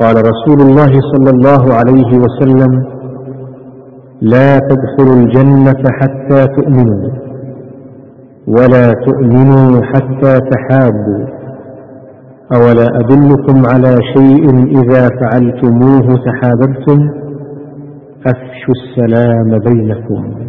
قال رسول الله صلى الله عليه وسلم لا تدخلوا الجنة حتى تؤمنوا ولا تؤمنوا حتى تحابوا أولا أدلكم على شيء إذا فعلتموه تحاببتم؟ أفشوا السلام بينكم.